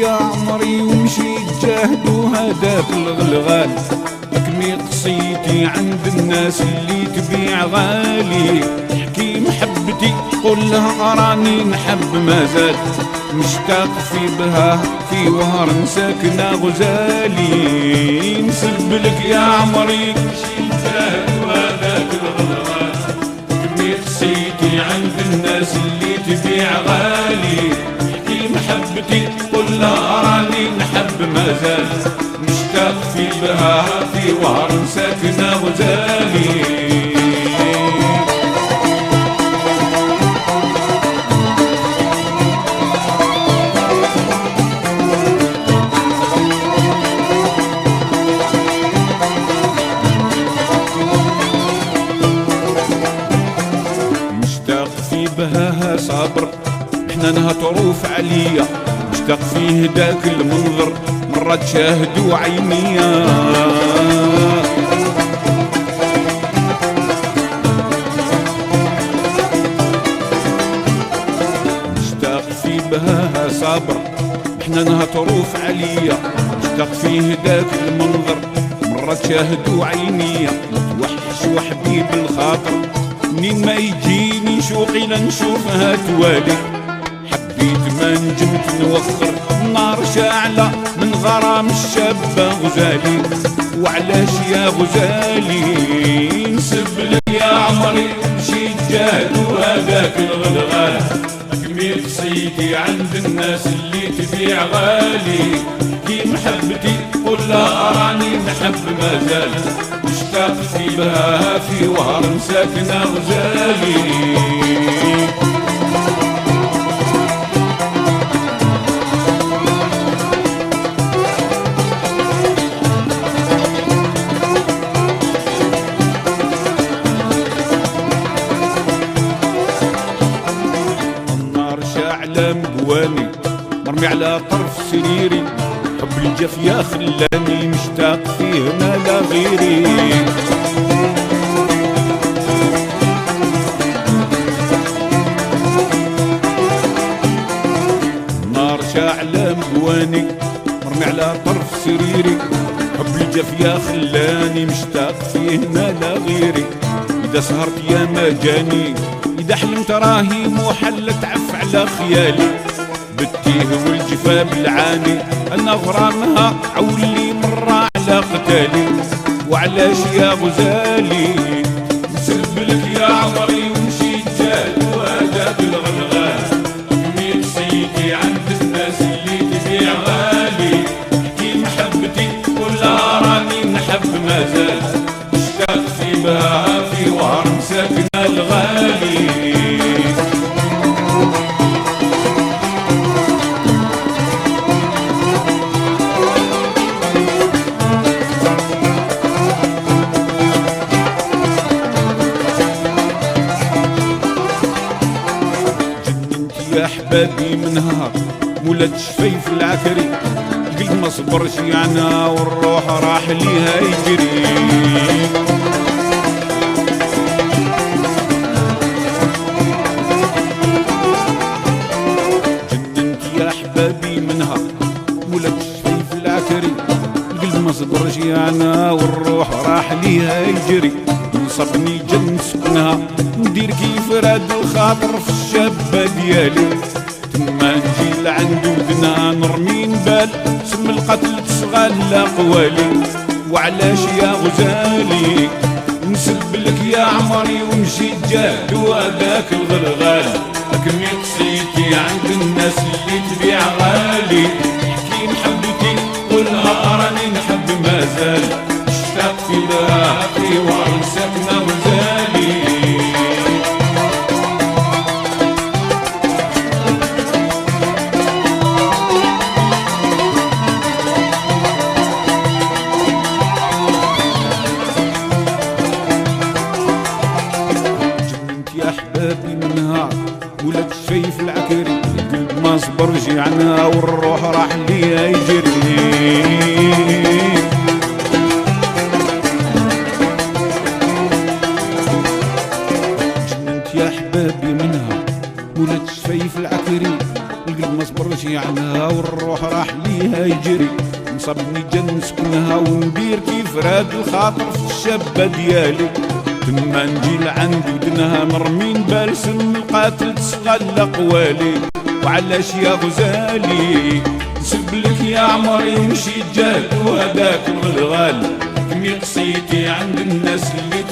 يا عمري ومشيت جاهد وهداك الغلغال مي قصيتي عند الناس اللي تبيع غالي. احكي محبتي قول لها راني نحب مازال مشتاق في بها في وهر ساكنة غزالي. نسب لك يا عمري لها راني نحب مازال مشتاق في بها في وهر ساكنة في بهاها صابر إحنا انها طروف عليا. مشتاق فيه داك المنظر مرة تشاهدوا عينيا مشتاق في بهاها صابر إحنا انها طروف عليا. مشتاق فيه داك المنظر مرة تشاهدوا عينيا وحش وحبيب الخاطر منين ما يجيني شوقي لنشوفها توالي نجمت نوخر النار شاعلة من غرام الشابة غزالي. وعلاش يا غزالي؟ نسب لك يا عمري مشيت جاهد وهذاك الغلغال كمي قصيتي عند الناس اللي تبيع غالي. كي محبتي قول لا راني نحب مازال. مشتاق في بها في وهر ساكنة غزالي. شاعلة مقواني مرمي على طرف سريري. حب الجف يا خلاني مشتاق فيه ما لا غيري. النار شاعلة مقواني مرمي على طرف سريري. حب الجف يا خلاني مشتاق فيه ما لا غيري. إذا سهرت يا ما جاني إذا حلمت راهي محلة تعف على خيالي بالتيه والجفا بالعاني أنا غرامها عولي مرة على قتالي. وعلاش يا غزالي نسب لك يا عمري ومشيت جاد وهذا بالغلغال كمي قصيتي عند الناس اللي تبيع غالي. احبابي من نهار ولد شفيف العكري القلب ما صبرش يعنا والروح راح ليها يجري. جننت يا أحبابي منها. ولد شفيف العكري القلب ما صبرش يعنا والروح راح ليها يجري. نصبني جن سكنها. ندير كيف راد الخاطر في الشابة ديالي. تما نجي لعند ودنا نرمي نبال سم القتل تصغى قوالي. وعلاش يا غزالي؟ نسب لك يا عمري ومشيت جاد وهداك الغلغال. كمي قصيتي عند الناس اللي تبيع غالي. صبر جيعنا والروح راح ليا يجري. جننت يا احبابي منها ولد الشفيف العكري القلب ما صبرش والروح راح ليها يجري. نصبني جن نسكنها وندير كيف راد الخاطر في الشابة ديالي. تما نجي لعند ودنها مرمين بالسم القاتل تسقى قوالي وعلاش يا غزالي؟ نسبلك يا عمري مشيت جاد وهداك الغلغال. كمي قصيتي عند الناس اللي